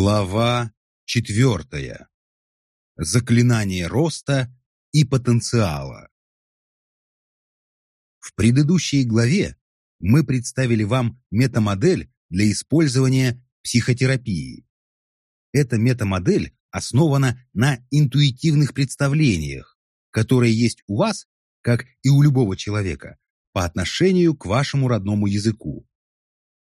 Глава четвертая. Заклинание роста и потенциала. В предыдущей главе мы представили вам метамодель для использования психотерапии. Эта метамодель основана на интуитивных представлениях, которые есть у вас, как и у любого человека, по отношению к вашему родному языку.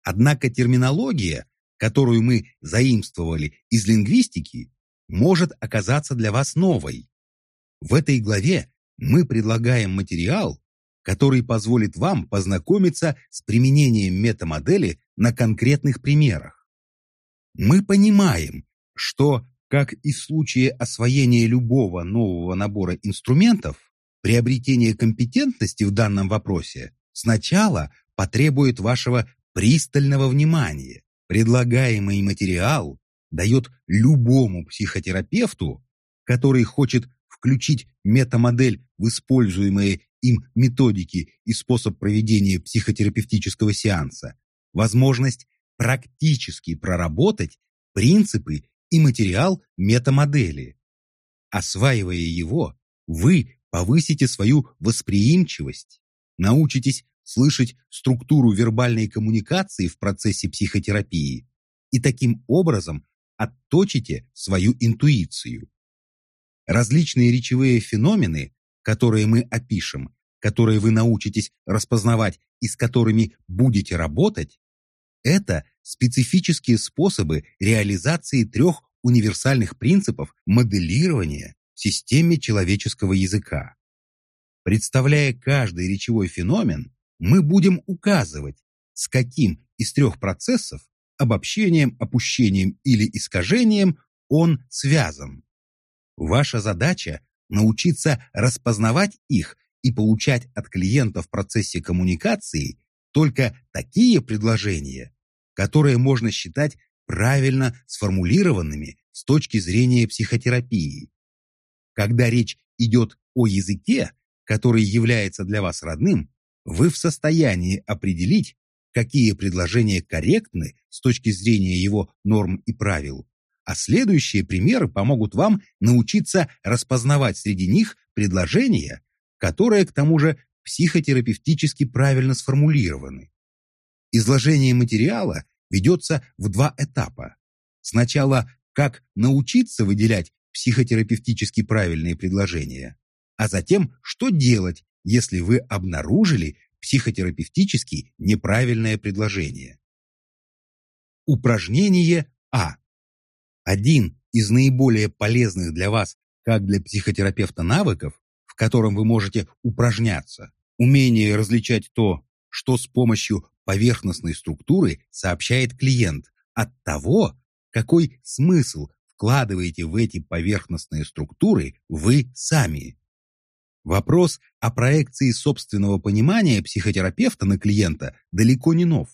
Однако терминология – которую мы заимствовали из лингвистики, может оказаться для вас новой. В этой главе мы предлагаем материал, который позволит вам познакомиться с применением метамодели на конкретных примерах. Мы понимаем, что, как и в случае освоения любого нового набора инструментов, приобретение компетентности в данном вопросе сначала потребует вашего пристального внимания. Предлагаемый материал дает любому психотерапевту, который хочет включить метамодель в используемые им методики и способ проведения психотерапевтического сеанса, возможность практически проработать принципы и материал метамодели. Осваивая его, вы повысите свою восприимчивость, научитесь слышать структуру вербальной коммуникации в процессе психотерапии и таким образом отточите свою интуицию. Различные речевые феномены, которые мы опишем, которые вы научитесь распознавать и с которыми будете работать, это специфические способы реализации трех универсальных принципов моделирования в системе человеческого языка. Представляя каждый речевой феномен, мы будем указывать, с каким из трех процессов обобщением, опущением или искажением он связан. Ваша задача – научиться распознавать их и получать от клиента в процессе коммуникации только такие предложения, которые можно считать правильно сформулированными с точки зрения психотерапии. Когда речь идет о языке, который является для вас родным, вы в состоянии определить, какие предложения корректны с точки зрения его норм и правил, а следующие примеры помогут вам научиться распознавать среди них предложения, которые, к тому же, психотерапевтически правильно сформулированы. Изложение материала ведется в два этапа. Сначала как научиться выделять психотерапевтически правильные предложения, а затем что делать, если вы обнаружили психотерапевтически неправильное предложение. Упражнение А. Один из наиболее полезных для вас, как для психотерапевта, навыков, в котором вы можете упражняться, умение различать то, что с помощью поверхностной структуры сообщает клиент, от того, какой смысл вкладываете в эти поверхностные структуры вы сами. Вопрос о проекции собственного понимания психотерапевта на клиента далеко не нов.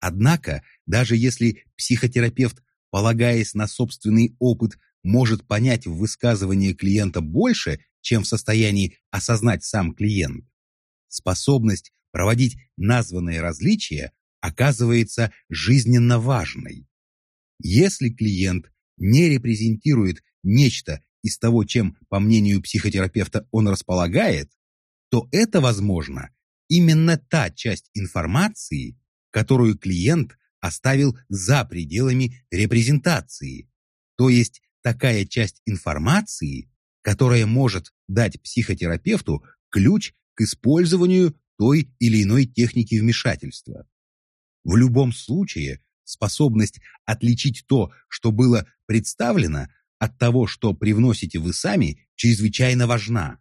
Однако, даже если психотерапевт, полагаясь на собственный опыт, может понять в высказывании клиента больше, чем в состоянии осознать сам клиент, способность проводить названные различия оказывается жизненно важной. Если клиент не репрезентирует нечто из того, чем, по мнению психотерапевта, он располагает, то это, возможно, именно та часть информации, которую клиент оставил за пределами репрезентации, то есть такая часть информации, которая может дать психотерапевту ключ к использованию той или иной техники вмешательства. В любом случае, способность отличить то, что было представлено, от того, что привносите вы сами, чрезвычайно важна.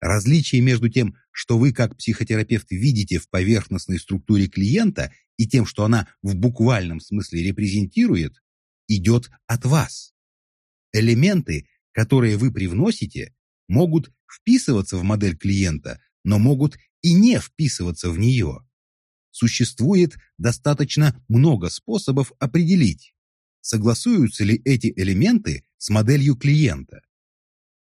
Различие между тем, что вы как психотерапевт видите в поверхностной структуре клиента и тем, что она в буквальном смысле репрезентирует, идет от вас. Элементы, которые вы привносите, могут вписываться в модель клиента, но могут и не вписываться в нее. Существует достаточно много способов определить, согласуются ли эти элементы с моделью клиента.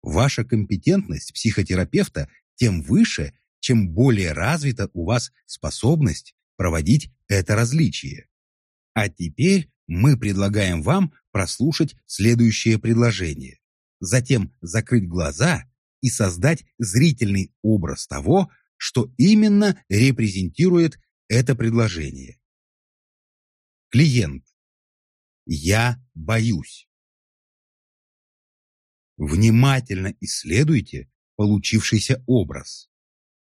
Ваша компетентность психотерапевта тем выше, чем более развита у вас способность проводить это различие. А теперь мы предлагаем вам прослушать следующее предложение, затем закрыть глаза и создать зрительный образ того, что именно репрезентирует это предложение. Клиент. Я боюсь. Внимательно исследуйте получившийся образ.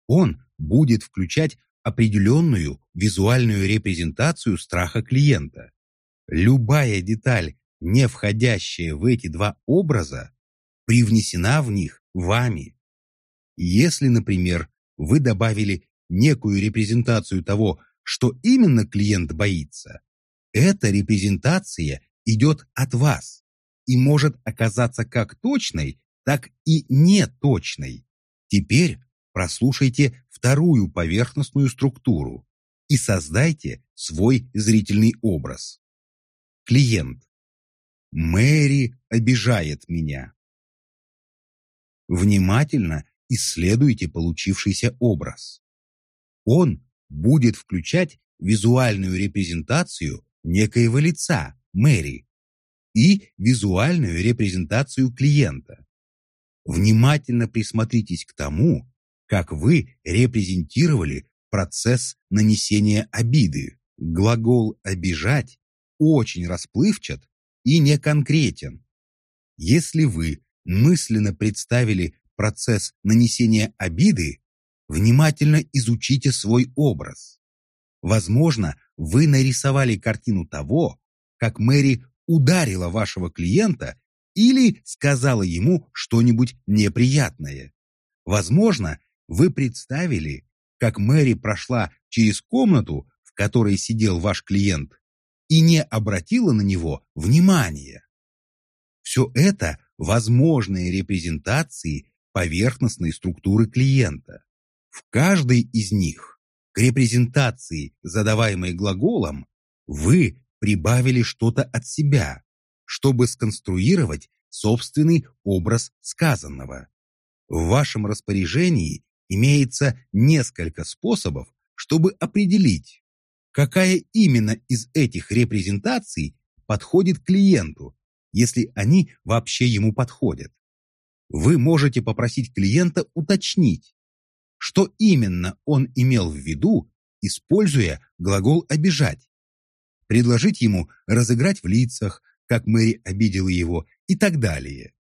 Он будет включать определенную визуальную репрезентацию страха клиента. Любая деталь, не входящая в эти два образа, привнесена в них вами. Если, например, вы добавили некую репрезентацию того, что именно клиент боится, эта репрезентация идет от вас и может оказаться как точной, так и неточной. Теперь прослушайте вторую поверхностную структуру и создайте свой зрительный образ. Клиент. Мэри обижает меня. Внимательно исследуйте получившийся образ. Он будет включать визуальную репрезентацию некоего лица, Мэри, и визуальную репрезентацию клиента. Внимательно присмотритесь к тому, как вы репрезентировали процесс нанесения обиды. Глагол «обижать» очень расплывчат и неконкретен. Если вы мысленно представили процесс нанесения обиды, внимательно изучите свой образ. Возможно, вы нарисовали картину того, как Мэри ударила вашего клиента или сказала ему что-нибудь неприятное. Возможно, вы представили, как Мэри прошла через комнату, в которой сидел ваш клиент, и не обратила на него внимания. Все это возможные репрезентации поверхностной структуры клиента. В каждой из них к репрезентации, задаваемой глаголом, вы прибавили что-то от себя, чтобы сконструировать собственный образ сказанного. В вашем распоряжении имеется несколько способов, чтобы определить, какая именно из этих репрезентаций подходит клиенту если они вообще ему подходят. Вы можете попросить клиента уточнить, что именно он имел в виду, используя глагол «обижать». Предложить ему разыграть в лицах, как Мэри обидела его и так далее.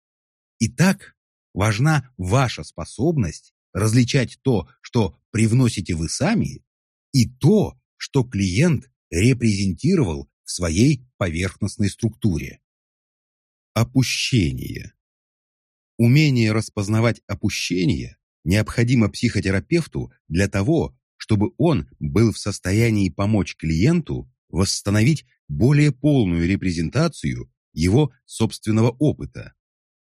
Итак, важна ваша способность различать то, что привносите вы сами, и то, что клиент репрезентировал в своей поверхностной структуре. Опущение. Умение распознавать опущение необходимо психотерапевту для того, чтобы он был в состоянии помочь клиенту восстановить более полную репрезентацию его собственного опыта.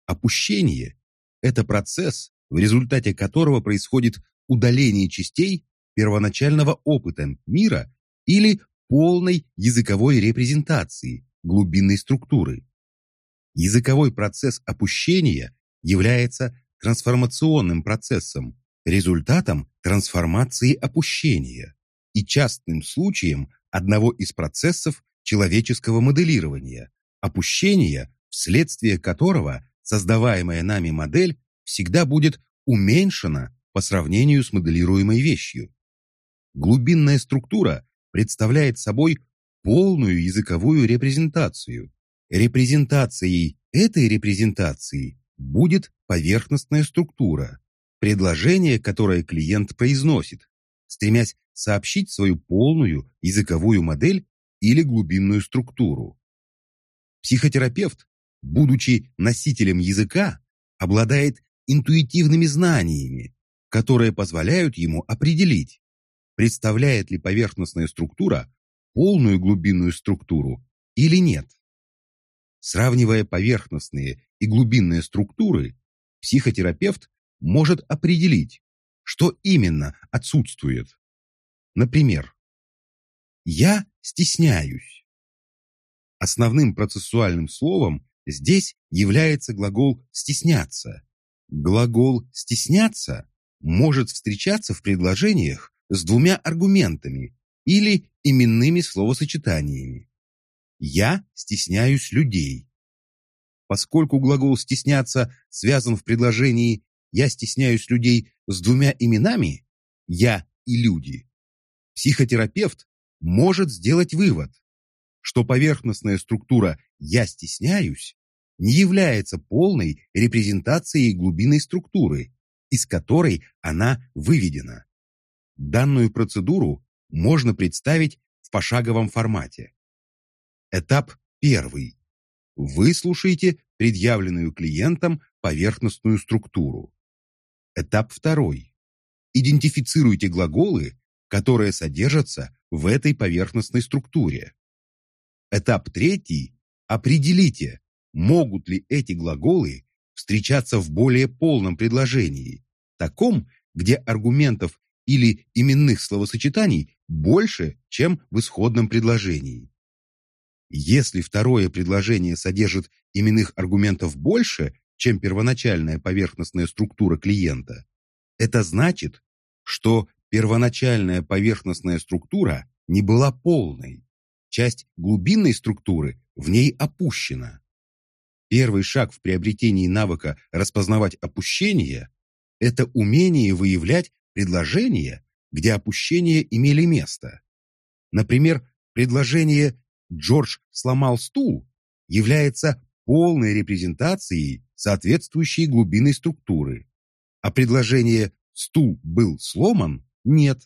Опущение – это процесс, в результате которого происходит удаление частей первоначального опыта мира или полной языковой репрезентации глубинной структуры. Языковой процесс опущения является трансформационным процессом, результатом трансформации опущения и частным случаем одного из процессов человеческого моделирования, опущения, вследствие которого создаваемая нами модель всегда будет уменьшена по сравнению с моделируемой вещью. Глубинная структура представляет собой полную языковую репрезентацию, Репрезентацией этой репрезентации будет поверхностная структура, предложение, которое клиент произносит, стремясь сообщить свою полную языковую модель или глубинную структуру. Психотерапевт, будучи носителем языка, обладает интуитивными знаниями, которые позволяют ему определить, представляет ли поверхностная структура полную глубинную структуру или нет. Сравнивая поверхностные и глубинные структуры, психотерапевт может определить, что именно отсутствует. Например, «я стесняюсь». Основным процессуальным словом здесь является глагол «стесняться». Глагол «стесняться» может встречаться в предложениях с двумя аргументами или именными словосочетаниями. «Я стесняюсь людей». Поскольку глагол «стесняться» связан в предложении «я стесняюсь людей» с двумя именами «я» и «люди», психотерапевт может сделать вывод, что поверхностная структура «я стесняюсь» не является полной репрезентацией глубинной структуры, из которой она выведена. Данную процедуру можно представить в пошаговом формате. Этап первый. Выслушайте предъявленную клиентом поверхностную структуру. Этап второй. Идентифицируйте глаголы, которые содержатся в этой поверхностной структуре. Этап третий. Определите, могут ли эти глаголы встречаться в более полном предложении, таком, где аргументов или именных словосочетаний больше, чем в исходном предложении. Если второе предложение содержит именных аргументов больше, чем первоначальная поверхностная структура клиента, это значит, что первоначальная поверхностная структура не была полной. Часть глубинной структуры в ней опущена. Первый шаг в приобретении навыка распознавать опущение – это умение выявлять предложения, где опущения имели место. Например, предложение «Джордж сломал стул» является полной репрезентацией соответствующей глубинной структуры, а предложение «стул был сломан» – нет.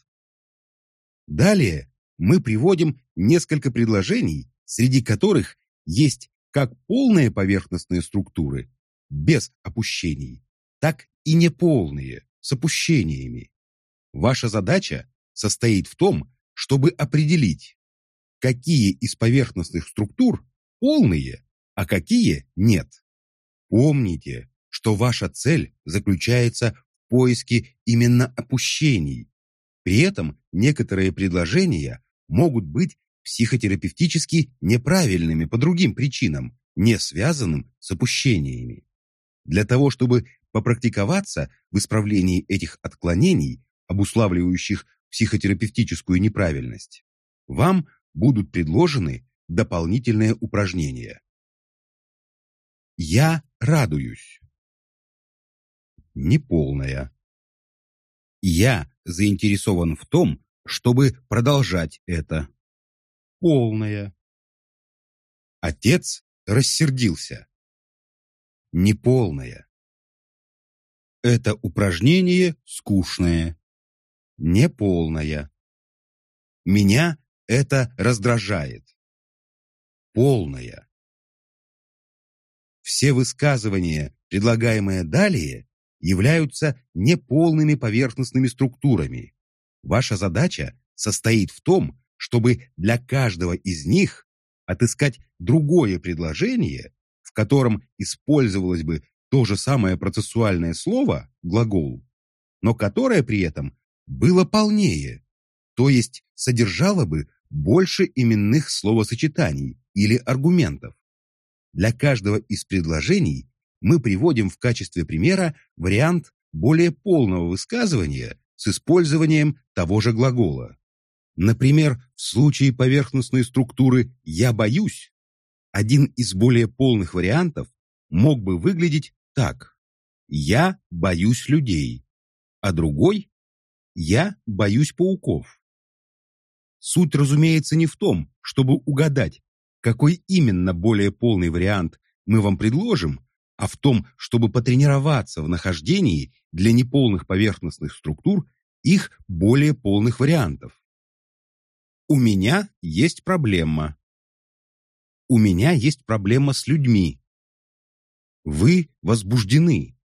Далее мы приводим несколько предложений, среди которых есть как полные поверхностные структуры, без опущений, так и неполные, с опущениями. Ваша задача состоит в том, чтобы определить, какие из поверхностных структур полные, а какие нет. Помните, что ваша цель заключается в поиске именно опущений. При этом некоторые предложения могут быть психотерапевтически неправильными по другим причинам, не связанным с опущениями. Для того, чтобы попрактиковаться в исправлении этих отклонений, обуславливающих психотерапевтическую неправильность, вам будут предложены дополнительные упражнения. Я радуюсь. Неполная. Я заинтересован в том, чтобы продолжать это полная. Отец рассердился. Неполная. Это упражнение скучное. Неполное. Меня это раздражает. Полное. Все высказывания, предлагаемые далее, являются неполными поверхностными структурами. Ваша задача состоит в том, чтобы для каждого из них отыскать другое предложение, в котором использовалось бы то же самое процессуальное слово, глагол, но которое при этом было полнее, то есть содержало бы больше именных словосочетаний или аргументов. Для каждого из предложений мы приводим в качестве примера вариант более полного высказывания с использованием того же глагола. Например, в случае поверхностной структуры «я боюсь» один из более полных вариантов мог бы выглядеть так. «Я боюсь людей», а другой «я боюсь пауков». Суть, разумеется, не в том, чтобы угадать, какой именно более полный вариант мы вам предложим, а в том, чтобы потренироваться в нахождении для неполных поверхностных структур их более полных вариантов. У меня есть проблема. У меня есть проблема с людьми. Вы возбуждены.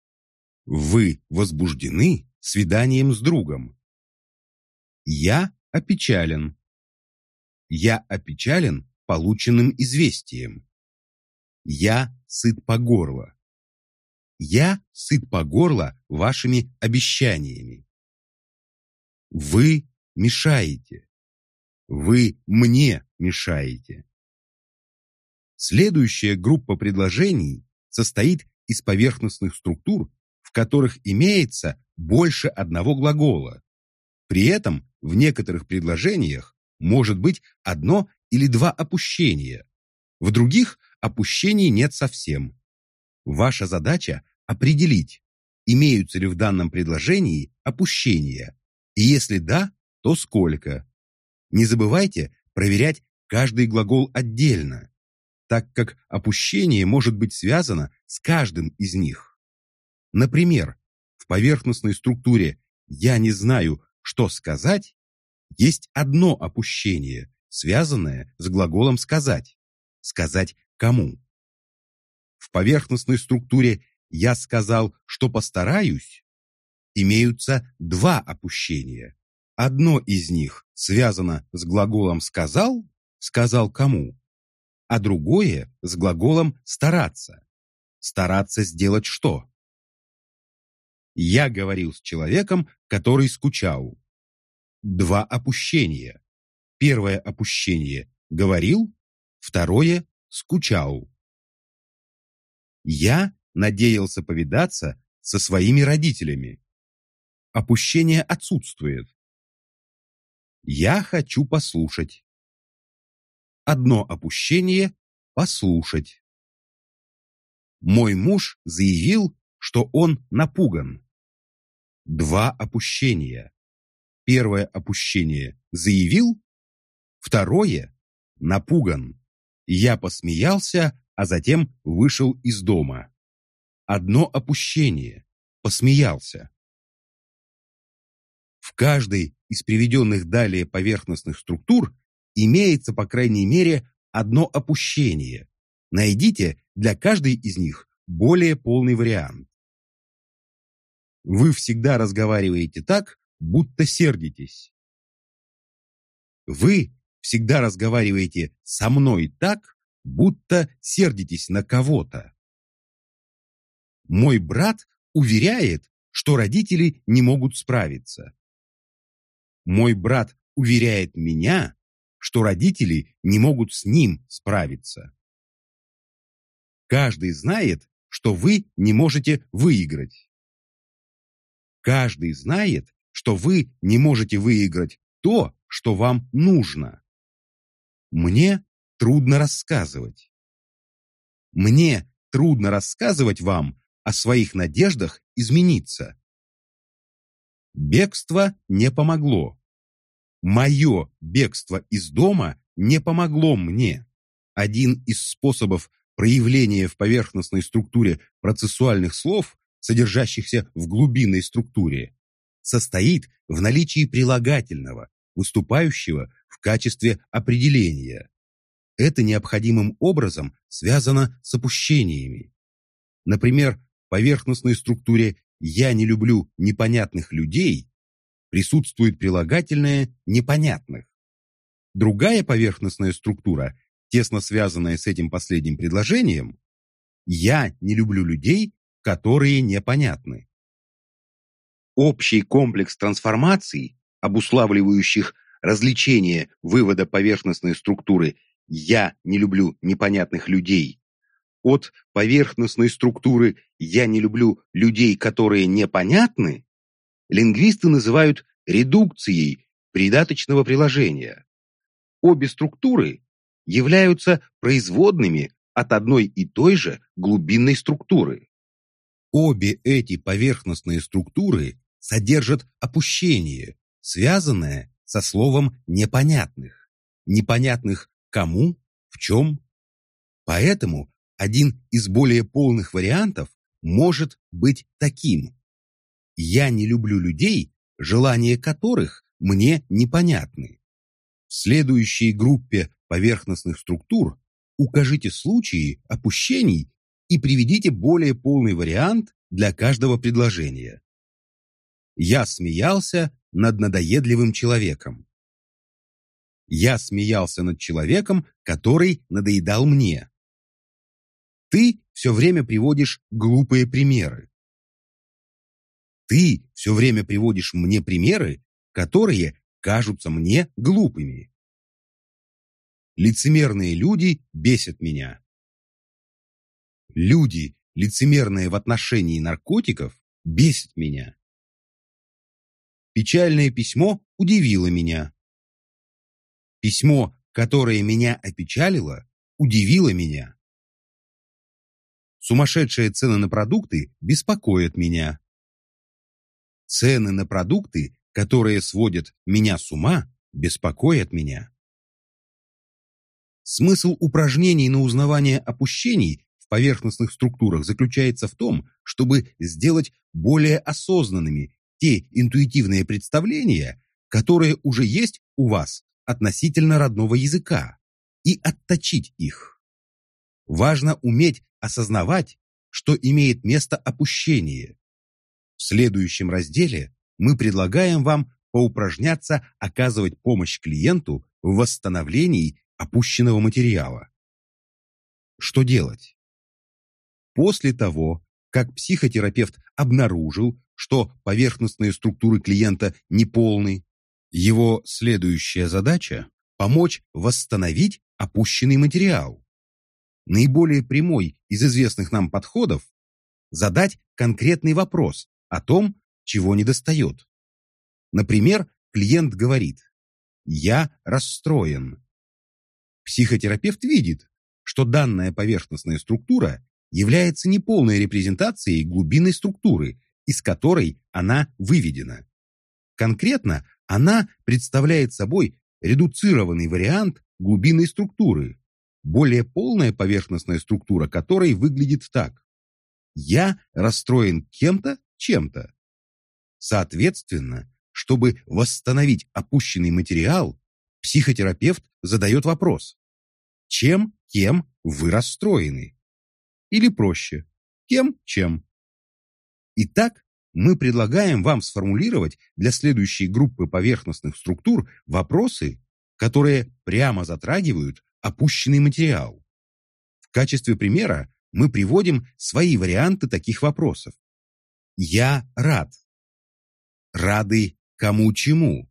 Вы возбуждены свиданием с другом. Я опечален. Я опечален полученным известием. Я сыт по горло. Я сыт по горло вашими обещаниями. Вы мешаете. Вы мне мешаете. Следующая группа предложений состоит из поверхностных структур, в которых имеется больше одного глагола. При этом в некоторых предложениях может быть одно или два опущения, В других опущений нет совсем. Ваша задача – определить, имеются ли в данном предложении опущения, и если да, то сколько. Не забывайте проверять каждый глагол отдельно, так как опущение может быть связано с каждым из них. Например, в поверхностной структуре «я не знаю, что сказать» есть одно опущение, связанное с глаголом «сказать». Сказать кому? В поверхностной структуре «я сказал, что постараюсь» имеются два опущения. Одно из них связано с глаголом «сказал», «сказал кому», а другое с глаголом «стараться». Стараться сделать что? Я говорил с человеком, который скучал. Два опущения. Первое опущение «говорил», второе «скучал». Я надеялся повидаться со своими родителями. Опущение отсутствует. Я хочу послушать. Одно опущение – послушать. Мой муж заявил, что он напуган. Два опущения. Первое опущение – заявил, второе – напуган. Я посмеялся, а затем вышел из дома. Одно опущение – посмеялся. В каждой из приведенных далее поверхностных структур имеется, по крайней мере, одно опущение. Найдите для каждой из них более полный вариант. Вы всегда разговариваете так, будто сердитесь. Вы всегда разговариваете со мной так, будто сердитесь на кого-то. Мой брат уверяет, что родители не могут справиться. Мой брат уверяет меня, что родители не могут с ним справиться. Каждый знает, что вы не можете выиграть. Каждый знает, что вы не можете выиграть то, что вам нужно. Мне трудно рассказывать. Мне трудно рассказывать вам о своих надеждах измениться. Бегство не помогло. Мое бегство из дома не помогло мне. Один из способов проявления в поверхностной структуре процессуальных слов, содержащихся в глубинной структуре, состоит в наличии прилагательного, выступающего в качестве определения. Это необходимым образом связано с опущениями. Например, в поверхностной структуре «я не люблю непонятных людей» присутствует прилагательное «непонятных». Другая поверхностная структура, тесно связанная с этим последним предложением, «я не люблю людей, которые непонятны». Общий комплекс трансформаций, обуславливающих развлечение вывода поверхностной структуры «я не люблю непонятных людей» от поверхностной структуры «я не люблю людей, которые непонятны» лингвисты называют редукцией придаточного приложения. Обе структуры являются производными от одной и той же глубинной структуры. Обе эти поверхностные структуры содержат опущение, связанное со словом «непонятных». Непонятных кому, в чем. Поэтому один из более полных вариантов может быть таким. Я не люблю людей, желания которых мне непонятны. В следующей группе поверхностных структур укажите случаи опущений и приведите более полный вариант для каждого предложения. Я смеялся над надоедливым человеком. Я смеялся над человеком, который надоедал мне. Ты все время приводишь глупые примеры. Ты все время приводишь мне примеры, которые кажутся мне глупыми. Лицемерные люди бесят меня. Люди, лицемерные в отношении наркотиков, бесят меня. Печальное письмо удивило меня. Письмо, которое меня опечалило, удивило меня. Сумасшедшие цены на продукты беспокоят меня. Цены на продукты, которые сводят меня с ума, беспокоят меня. Смысл упражнений на узнавание опущений в поверхностных структурах заключается в том, чтобы сделать более осознанными те интуитивные представления, которые уже есть у вас относительно родного языка, и отточить их. Важно уметь осознавать, что имеет место опущение. В следующем разделе мы предлагаем вам поупражняться оказывать помощь клиенту в восстановлении опущенного материала. Что делать? После того, как психотерапевт обнаружил, что поверхностные структуры клиента неполны, его следующая задача – помочь восстановить опущенный материал. Наиболее прямой из известных нам подходов – задать конкретный вопрос о том, чего недостает. Например, клиент говорит «Я расстроен». Психотерапевт видит, что данная поверхностная структура является неполной репрезентацией глубинной структуры, из которой она выведена. Конкретно она представляет собой редуцированный вариант глубинной структуры, более полная поверхностная структура которой выглядит так. Я расстроен кем-то, чем-то. Соответственно, чтобы восстановить опущенный материал, психотерапевт задает вопрос. Чем, кем вы расстроены? Или проще, кем, чем? Итак, мы предлагаем вам сформулировать для следующей группы поверхностных структур вопросы, которые прямо затрагивают опущенный материал. В качестве примера мы приводим свои варианты таких вопросов. Я рад. Рады кому чему?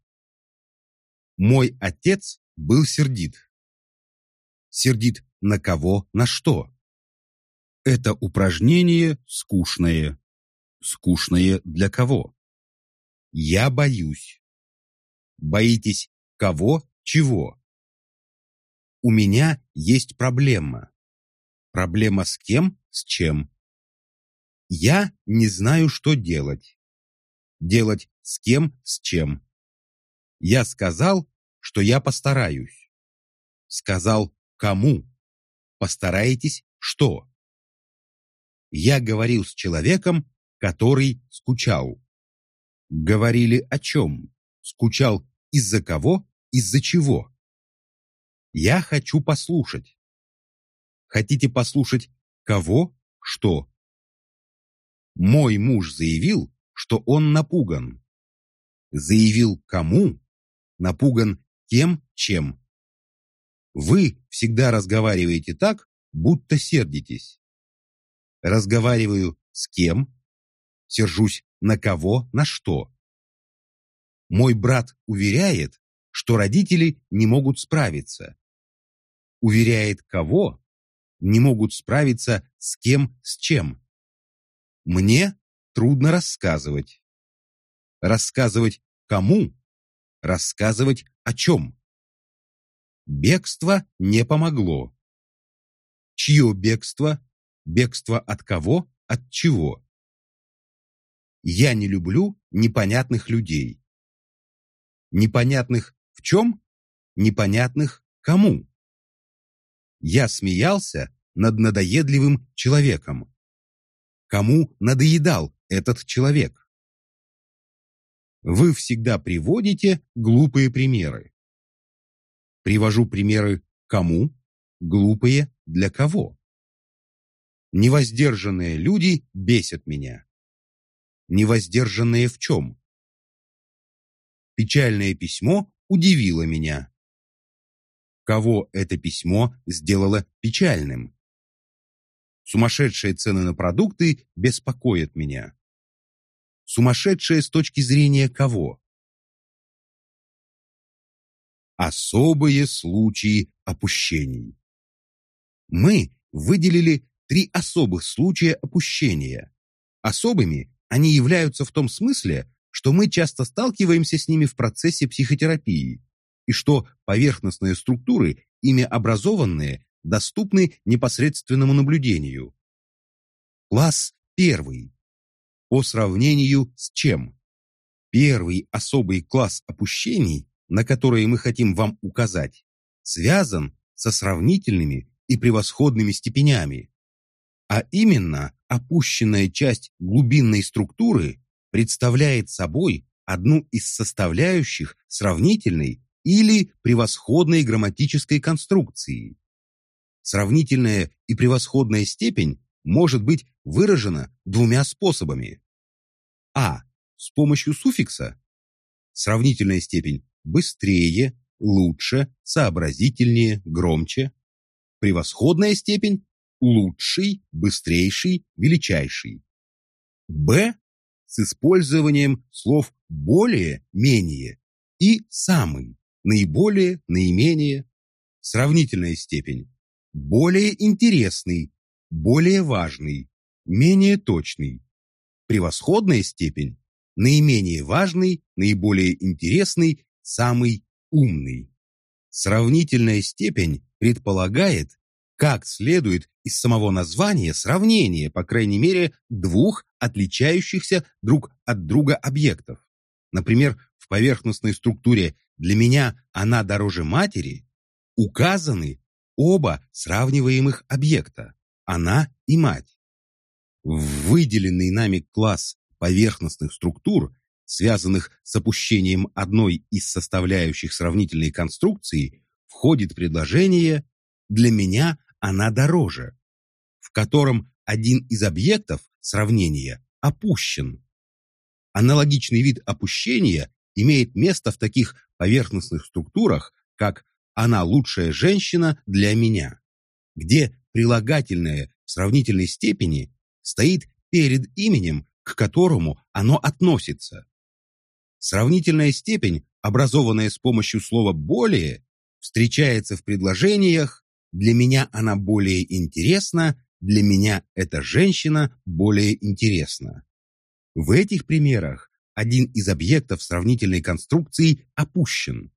Мой отец был сердит. Сердит на кого, на что? Это упражнение скучное. Скучное для кого? Я боюсь. Боитесь кого, чего? У меня есть проблема. Проблема с кем, с чем? Я не знаю, что делать. Делать с кем, с чем? Я сказал, что я постараюсь. Сказал кому? Постараетесь что? Я говорил с человеком, который скучал. Говорили о чем? Скучал из-за кого? Из-за чего? Я хочу послушать. Хотите послушать кого? Что? Мой муж заявил, что он напуган. Заявил кому? Напуган кем, чем? Вы всегда разговариваете так, будто сердитесь. Разговариваю с кем? Сержусь на кого, на что? Мой брат уверяет, что родители не могут справиться. Уверяет кого? Не могут справиться с кем, с чем. Мне трудно рассказывать. Рассказывать кому? Рассказывать о чем? Бегство не помогло. Чье бегство? Бегство от кого? От чего? Я не люблю непонятных людей. Непонятных в чем? Непонятных кому? Я смеялся над надоедливым человеком. Кому надоедал этот человек? Вы всегда приводите глупые примеры. Привожу примеры кому, глупые для кого. Невоздержанные люди бесят меня. Невоздержанные в чем? Печальное письмо удивило меня. Кого это письмо сделало печальным? Сумасшедшие цены на продукты беспокоят меня. Сумасшедшие с точки зрения кого? Особые случаи опущений. Мы выделили три особых случая опущения. Особыми они являются в том смысле, что мы часто сталкиваемся с ними в процессе психотерапии, и что поверхностные структуры, ими образованные, доступны непосредственному наблюдению. Класс первый. По сравнению с чем? Первый особый класс опущений, на которые мы хотим вам указать, связан со сравнительными и превосходными степенями. А именно, опущенная часть глубинной структуры представляет собой одну из составляющих сравнительной или превосходной грамматической конструкции. Сравнительная и превосходная степень может быть выражена двумя способами. А. С помощью суффикса. Сравнительная степень быстрее, лучше, сообразительнее, громче. Превосходная степень лучший, быстрейший, величайший. Б. С использованием слов более, менее и самый, наиболее, наименее. Сравнительная степень более интересный, более важный, менее точный. Превосходная степень – наименее важный, наиболее интересный, самый умный. Сравнительная степень предполагает, как следует из самого названия, сравнение, по крайней мере, двух отличающихся друг от друга объектов. Например, в поверхностной структуре «для меня она дороже матери» указаны оба сравниваемых объекта – она и мать. В выделенный нами класс поверхностных структур, связанных с опущением одной из составляющих сравнительной конструкции, входит предложение «для меня она дороже», в котором один из объектов сравнения опущен. Аналогичный вид опущения имеет место в таких поверхностных структурах, как она лучшая женщина для меня, где прилагательное в сравнительной степени стоит перед именем, к которому оно относится. Сравнительная степень, образованная с помощью слова «более», встречается в предложениях «для меня она более интересна», «для меня эта женщина более интересна». В этих примерах один из объектов сравнительной конструкции опущен.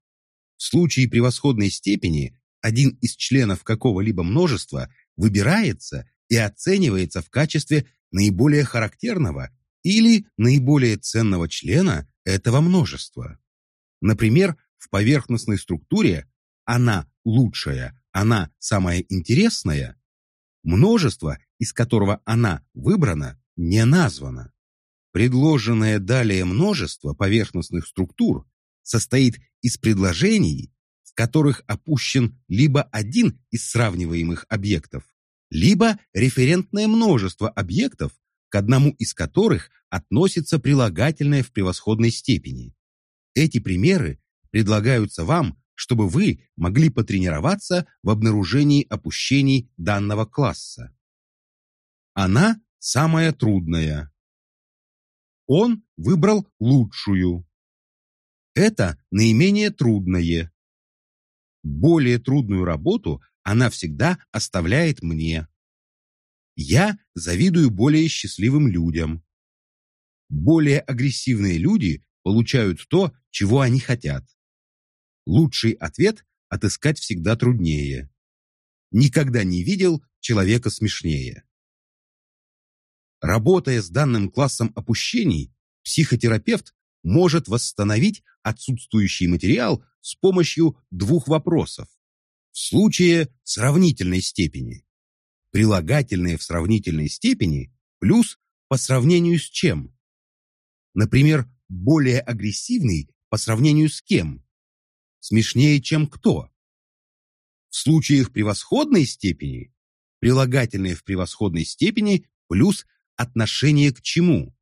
В случае превосходной степени один из членов какого-либо множества выбирается и оценивается в качестве наиболее характерного или наиболее ценного члена этого множества. Например, в поверхностной структуре она лучшая, она самая интересная, множество, из которого она выбрана, не названо. Предложенное далее множество поверхностных структур состоит из предложений, в которых опущен либо один из сравниваемых объектов, либо референтное множество объектов, к одному из которых относится прилагательное в превосходной степени. Эти примеры предлагаются вам, чтобы вы могли потренироваться в обнаружении опущений данного класса. Она самая трудная. Он выбрал лучшую. Это наименее трудное. Более трудную работу она всегда оставляет мне. Я завидую более счастливым людям. Более агрессивные люди получают то, чего они хотят. Лучший ответ отыскать всегда труднее. Никогда не видел человека смешнее. Работая с данным классом опущений, психотерапевт может восстановить отсутствующий материал с помощью двух вопросов. В случае сравнительной степени. Прилагательные в сравнительной степени плюс по сравнению с чем. Например, более агрессивный по сравнению с кем. Смешнее, чем кто. В случаях превосходной степени прилагательные в превосходной степени плюс отношение к чему.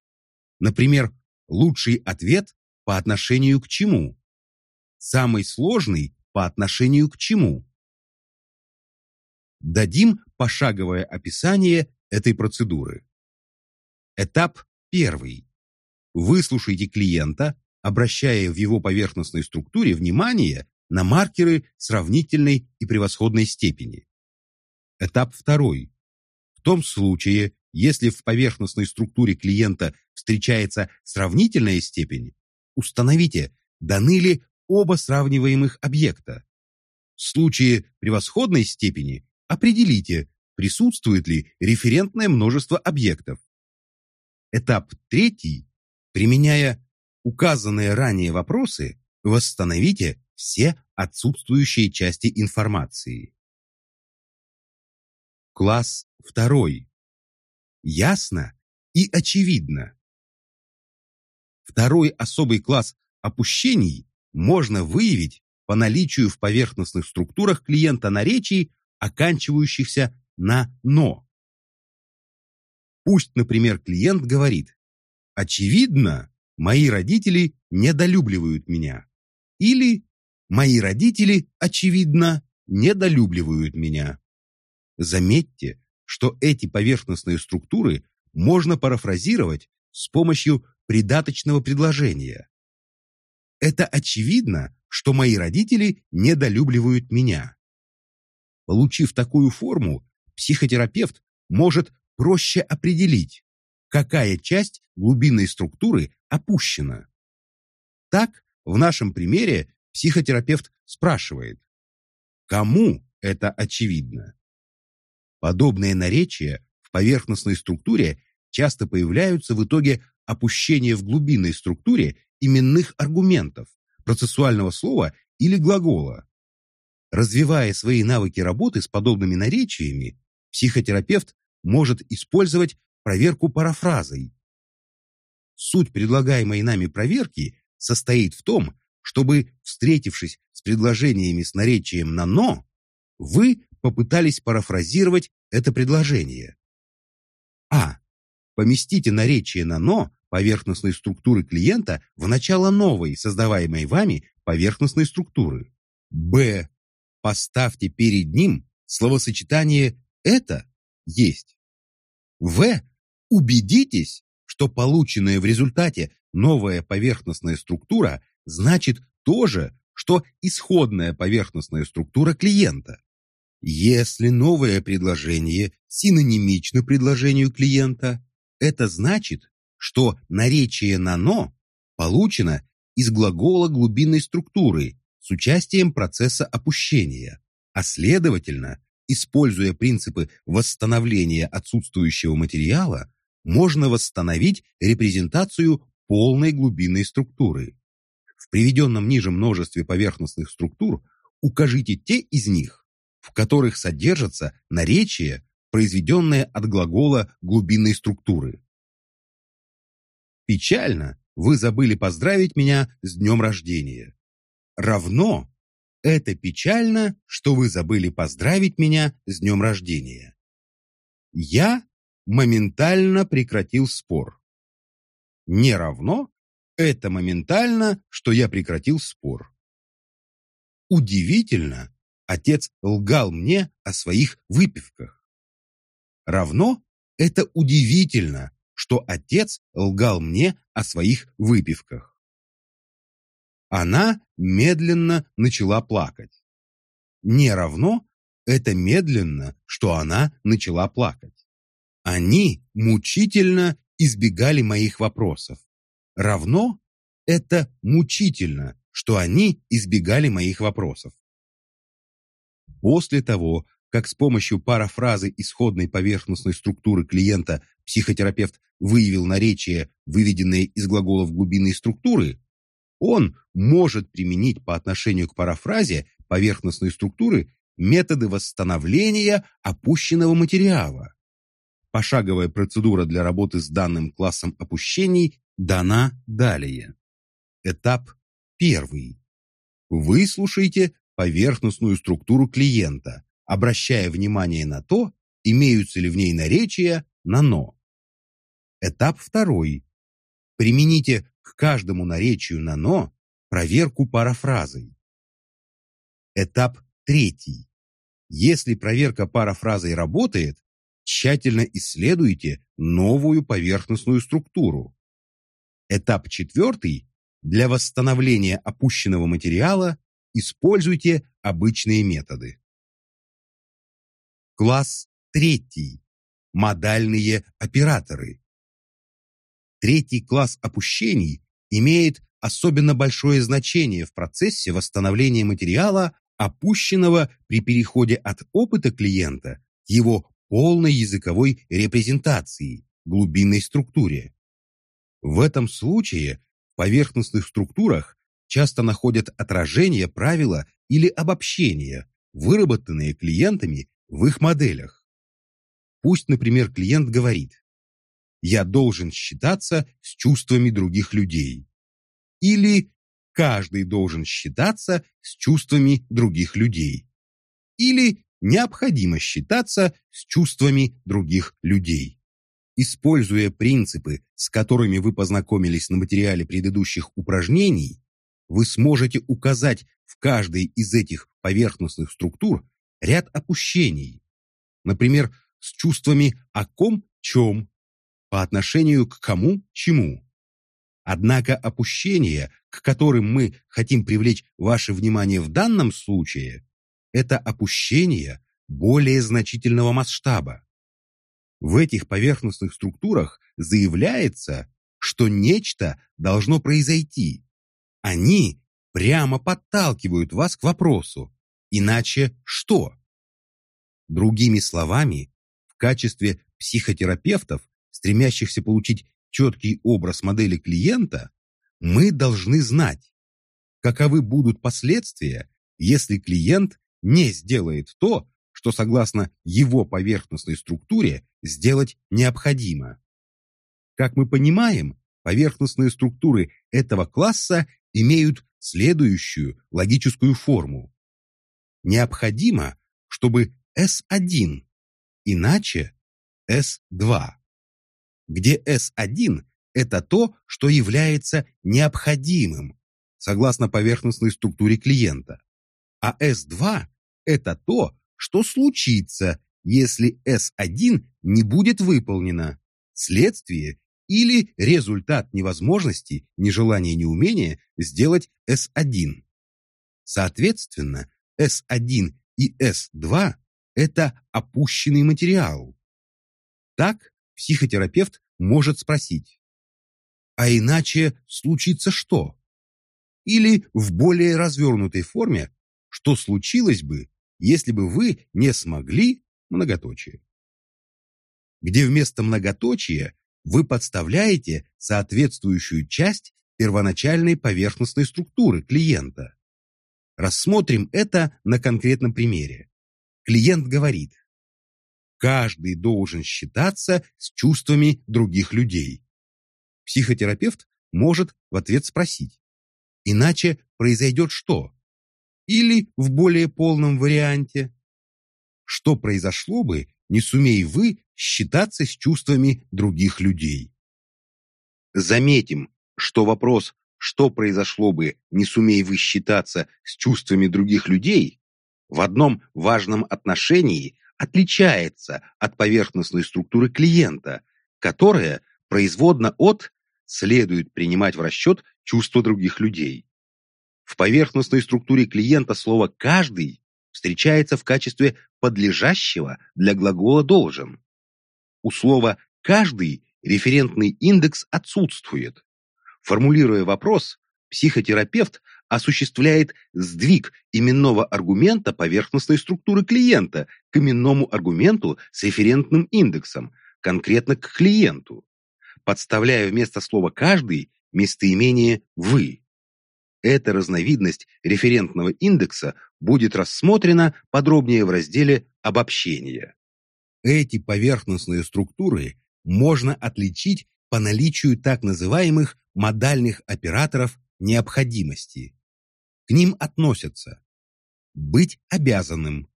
Например, Лучший ответ по отношению к чему? Самый сложный по отношению к чему? Дадим пошаговое описание этой процедуры. Этап первый. Выслушайте клиента, обращая в его поверхностной структуре внимание на маркеры сравнительной и превосходной степени. Этап второй. В том случае, если в поверхностной структуре клиента встречается сравнительная степень, установите, даны ли оба сравниваемых объекта. В случае превосходной степени определите, присутствует ли референтное множество объектов. Этап третий. Применяя указанные ранее вопросы, восстановите все отсутствующие части информации. Класс второй. Ясно и очевидно. Второй особый класс опущений можно выявить по наличию в поверхностных структурах клиента наречий, оканчивающихся на «но». Пусть, например, клиент говорит «Очевидно, мои родители недолюбливают меня» или «Мои родители, очевидно, недолюбливают меня». Заметьте, что эти поверхностные структуры можно парафразировать с помощью придаточного предложения. Это очевидно, что мои родители недолюбливают меня. Получив такую форму, психотерапевт может проще определить, какая часть глубинной структуры опущена. Так, в нашем примере психотерапевт спрашивает, кому это очевидно? Подобные наречия в поверхностной структуре часто появляются в итоге опущения в глубинной структуре именных аргументов, процессуального слова или глагола. Развивая свои навыки работы с подобными наречиями, психотерапевт может использовать проверку парафразой. Суть предлагаемой нами проверки состоит в том, чтобы, встретившись с предложениями с наречием на «но», вы попытались парафразировать это предложение. А. Поместите наречие на «но» поверхностной структуры клиента в начало новой, создаваемой вами поверхностной структуры. Б. Поставьте перед ним словосочетание «это» есть. В. Убедитесь, что полученная в результате новая поверхностная структура значит то же, что исходная поверхностная структура клиента. Если новое предложение синонимично предложению клиента, это значит, что наречие на «но» получено из глагола глубинной структуры с участием процесса опущения, а следовательно, используя принципы восстановления отсутствующего материала, можно восстановить репрезентацию полной глубинной структуры. В приведенном ниже множестве поверхностных структур укажите те из них, в которых содержатся наречия, произведенные от глагола глубинной структуры. Печально, вы забыли поздравить меня с днем рождения. Равно это печально, что вы забыли поздравить меня с днем рождения. Я моментально прекратил спор. Не равно это моментально, что я прекратил спор. Удивительно, отец лгал мне о своих выпивках. Равно это удивительно, что отец лгал мне о своих выпивках. Она медленно начала плакать. Не равно это медленно, что она начала плакать. Они мучительно избегали моих вопросов. Равно это мучительно, что они избегали моих вопросов. После того, как с помощью парафразы исходной поверхностной структуры клиента психотерапевт выявил наречия, выведенные из глаголов глубинной структуры, он может применить по отношению к парафразе поверхностной структуры методы восстановления опущенного материала. Пошаговая процедура для работы с данным классом опущений дана далее. Этап первый. Выслушайте поверхностную структуру клиента, обращая внимание на то, имеются ли в ней наречия на «но». Этап второй. Примените к каждому наречию на «но» проверку парафразой. Этап третий. Если проверка парафразой работает, тщательно исследуйте новую поверхностную структуру. Этап четвертый. Для восстановления опущенного материала используйте обычные методы. Класс третий. Модальные операторы. Третий класс опущений имеет особенно большое значение в процессе восстановления материала, опущенного при переходе от опыта клиента к его полной языковой репрезентации, глубинной структуре. В этом случае в поверхностных структурах часто находят отражение правила или обобщения, выработанные клиентами в их моделях. Пусть, например, клиент говорит «Я должен считаться с чувствами других людей» или «Каждый должен считаться с чувствами других людей» или «Необходимо считаться с чувствами других людей». Используя принципы, с которыми вы познакомились на материале предыдущих упражнений, вы сможете указать в каждой из этих поверхностных структур ряд опущений, например, с чувствами о ком чем по отношению к кому чему. Однако опущения, к которым мы хотим привлечь ваше внимание в данном случае, это опущения более значительного масштаба. В этих поверхностных структурах заявляется, что нечто должно произойти. Они прямо подталкивают вас к вопросу «иначе что?». Другими словами, в качестве психотерапевтов, стремящихся получить четкий образ модели клиента, мы должны знать, каковы будут последствия, если клиент не сделает то, что согласно его поверхностной структуре сделать необходимо. Как мы понимаем, поверхностные структуры этого класса имеют следующую логическую форму. Необходимо, чтобы S1, иначе S2, где S1 – это то, что является необходимым, согласно поверхностной структуре клиента, а S2 – это то, что случится, если S1 не будет выполнено, следствие или результат невозможности, нежелания, неумения сделать S1. Соответственно, S1 и S2 – это опущенный материал. Так психотерапевт может спросить, а иначе случится что? Или в более развернутой форме, что случилось бы, если бы вы не смогли многоточие. Где вместо многоточия вы подставляете соответствующую часть первоначальной поверхностной структуры клиента. Рассмотрим это на конкретном примере. Клиент говорит, каждый должен считаться с чувствами других людей. Психотерапевт может в ответ спросить, иначе произойдет что? Или в более полном варианте, что произошло бы, не сумей вы считаться с чувствами других людей. Заметим, что вопрос «что произошло бы, не сумей вы считаться с чувствами других людей» в одном важном отношении отличается от поверхностной структуры клиента, которая производно от следует принимать в расчет чувства других людей. В поверхностной структуре клиента слово «каждый» встречается в качестве подлежащего для глагола «должен». У слова «каждый» референтный индекс отсутствует. Формулируя вопрос, психотерапевт осуществляет сдвиг именного аргумента поверхностной структуры клиента к именному аргументу с референтным индексом, конкретно к клиенту, подставляя вместо слова «каждый» местоимение «вы». Эта разновидность референтного индекса будет рассмотрена подробнее в разделе «Обобщение». Эти поверхностные структуры можно отличить по наличию так называемых модальных операторов необходимости. К ним относятся быть обязанным,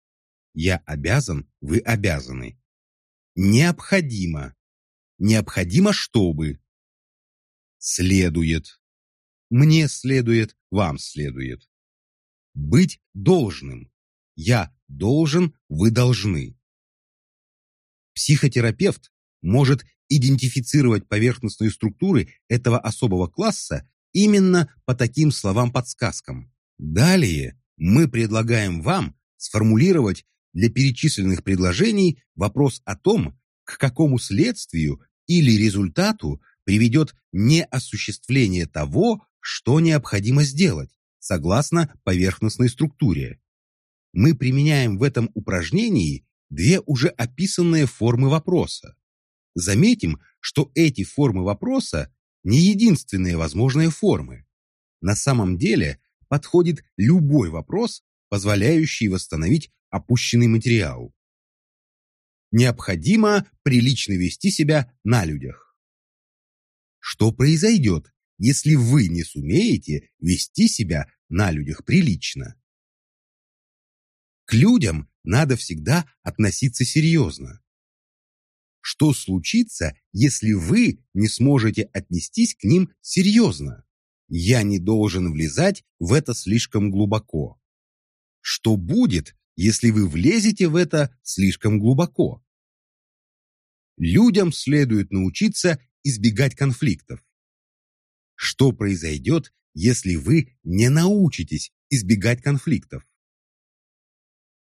я обязан, вы обязаны, необходимо, необходимо чтобы, следует, мне следует, вам следует, быть должным, я должен, вы должны. Психотерапевт может идентифицировать поверхностные структуры этого особого класса именно по таким словам-подсказкам. Далее мы предлагаем вам сформулировать для перечисленных предложений вопрос о том, к какому следствию или результату приведет неосуществление того, что необходимо сделать, согласно поверхностной структуре. мы применяем в этом упражнении две уже описанные формы вопроса. Заметим, что эти формы вопроса не единственные возможные формы. На самом деле подходит любой вопрос, позволяющий восстановить опущенный материал. Необходимо прилично вести себя на людях. Что произойдет, если вы не сумеете вести себя на людях прилично? К людям надо всегда относиться серьезно. Что случится, если вы не сможете отнестись к ним серьезно? Я не должен влезать в это слишком глубоко. Что будет, если вы влезете в это слишком глубоко? Людям следует научиться избегать конфликтов. Что произойдет, если вы не научитесь избегать конфликтов?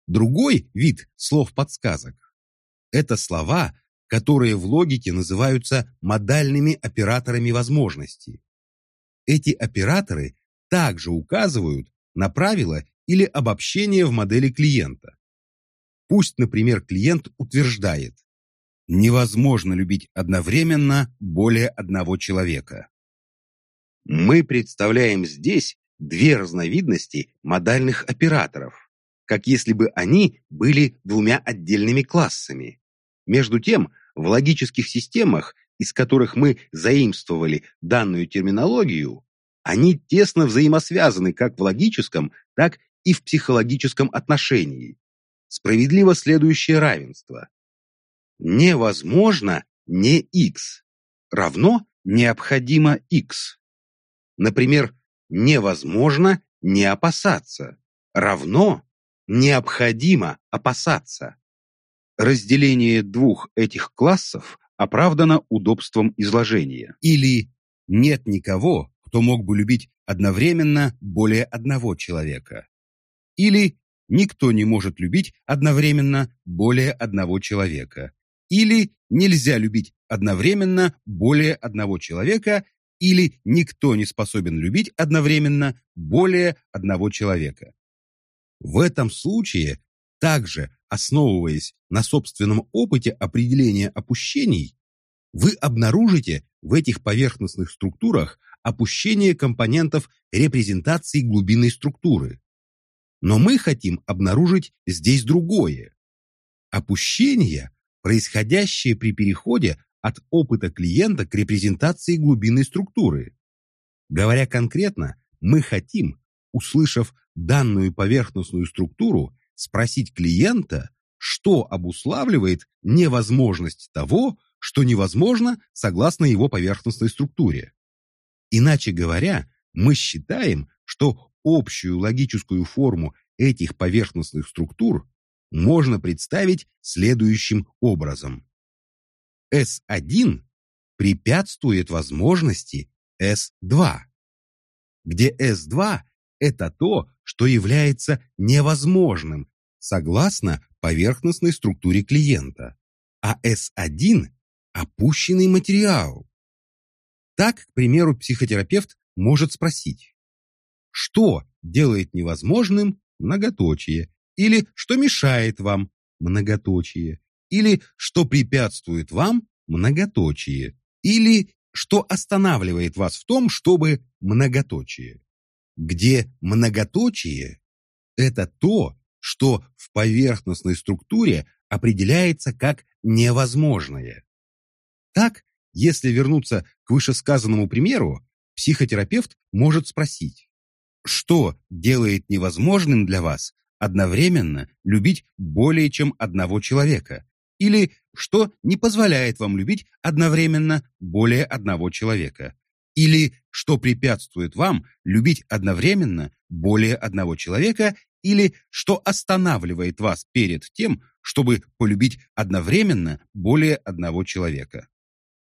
Другой вид слов-подсказок – это слова, которые в логике называются модальными операторами возможностей. Эти операторы также указывают на правила или обобщение в модели клиента. Пусть, например, клиент утверждает «невозможно любить одновременно более одного человека». Мы представляем здесь две разновидности модальных операторов, как если бы они были двумя отдельными классами. Между тем, в логических системах, из которых мы заимствовали данную терминологию, они тесно взаимосвязаны как в логическом, так и в психологическом отношении. Справедливо следующее равенство. Невозможно не x равно необходимо x. Например, невозможно не опасаться равно необходимо опасаться. Разделение двух этих классов оправдано удобством изложения. Или нет никого, кто мог бы любить одновременно более одного человека. Или никто не может любить одновременно более одного человека. Или нельзя любить одновременно более одного человека, или никто не способен любить одновременно более одного человека. В этом случае, также основываясь на собственном опыте определения опущений, вы обнаружите в этих поверхностных структурах опущение компонентов репрезентации глубинной структуры. Но мы хотим обнаружить здесь другое. Опущение, происходящее при переходе от опыта клиента к репрезентации глубинной структуры. Говоря конкретно, мы хотим, услышав данную поверхностную структуру, спросить клиента, что обуславливает невозможность того, что невозможно согласно его поверхностной структуре. Иначе говоря, мы считаем, что общую логическую форму этих поверхностных структур можно представить следующим образом. S1 препятствует возможности S2, где S2 – это то, что является невозможным согласно поверхностной структуре клиента, а S1 – опущенный материал. Так, к примеру, психотерапевт может спросить, что делает невозможным многоточие, или что мешает вам многоточие, или что препятствует вам многоточие, или что останавливает вас в том, чтобы многоточие где многоточие – это то, что в поверхностной структуре определяется как невозможное. Так, если вернуться к вышесказанному примеру, психотерапевт может спросить, что делает невозможным для вас одновременно любить более чем одного человека, или что не позволяет вам любить одновременно более одного человека, или что препятствует вам любить одновременно более одного человека, или что останавливает вас перед тем, чтобы полюбить одновременно более одного человека.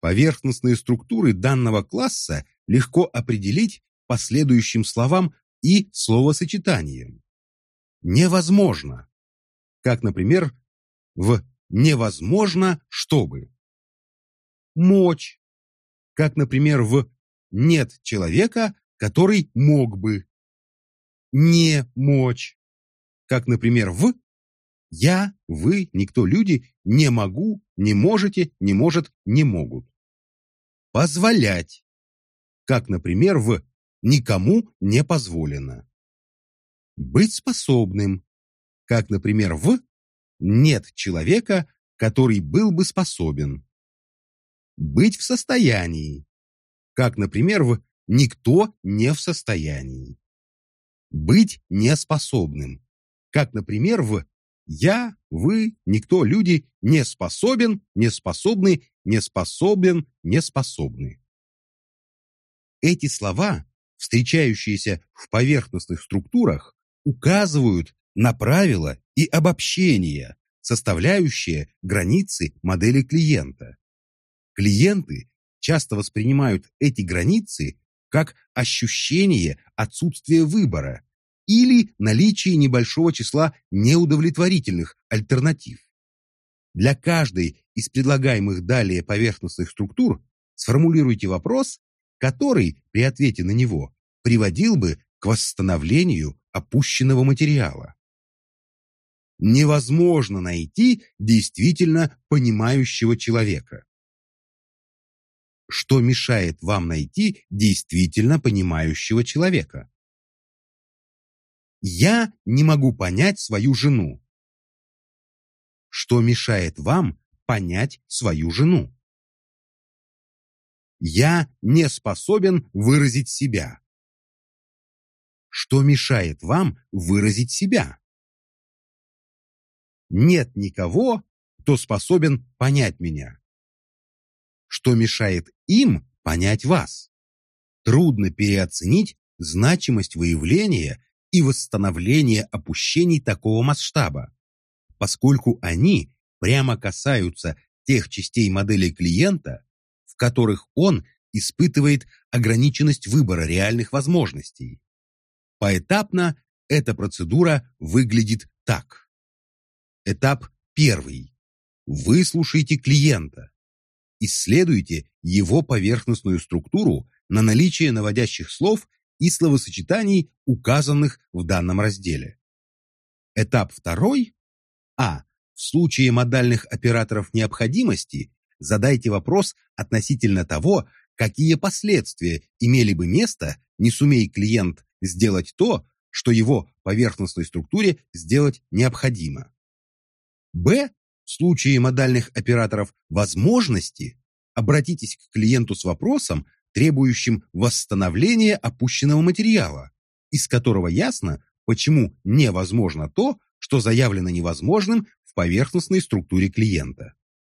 Поверхностные структуры данного класса легко определить по следующим словам и словосочетаниям. Невозможно. Как, например, в «невозможно, чтобы». Мочь. Как, например, в нет человека, который мог бы. Не мочь. как, например, в «я», «вы», «никто», «люди», «не могу», «не можете», «не может», «не могут». Позволять, как, например, в «никому не позволено». Быть способным, как, например, в «нет человека, который был бы способен». Быть в состоянии, как, например, в «никто не в состоянии». Быть неспособным, как, например, в «я», «вы», «никто», «люди» не способен, не способны, не способен, не способны. Эти слова, встречающиеся в поверхностных структурах, указывают на правила и обобщения, составляющие границы модели клиента. Клиенты часто воспринимают эти границы как ощущение отсутствия выбора или наличие небольшого числа неудовлетворительных альтернатив. Для каждой из предлагаемых далее поверхностных структур сформулируйте вопрос, который при ответе на него приводил бы к восстановлению опущенного материала. Невозможно найти действительно понимающего человека. Что мешает вам найти действительно понимающего человека? Я не могу понять свою жену. Что мешает вам понять свою жену? Я не способен выразить себя. Что мешает вам выразить себя? Нет никого, кто способен понять меня. Что мешает им понять вас? Трудно переоценить значимость выявления и восстановления опущений такого масштаба, поскольку они прямо касаются тех частей модели клиента, в которых он испытывает ограниченность выбора реальных возможностей. Поэтапно эта процедура выглядит так. Этап первый. Выслушайте клиента. Исследуйте его поверхностную структуру на наличие наводящих слов и словосочетаний, указанных в данном разделе. Этап второй. А. В случае модальных операторов необходимости задайте вопрос относительно того, какие последствия имели бы место, не сумей клиент сделать то, что его поверхностной структуре сделать необходимо. Б. В случае модальных операторов возможности обратитесь к клиенту с вопросом, требующим восстановления опущенного материала, из которого ясно, почему невозможно то, что заявлено невозможным в поверхностной структуре клиента.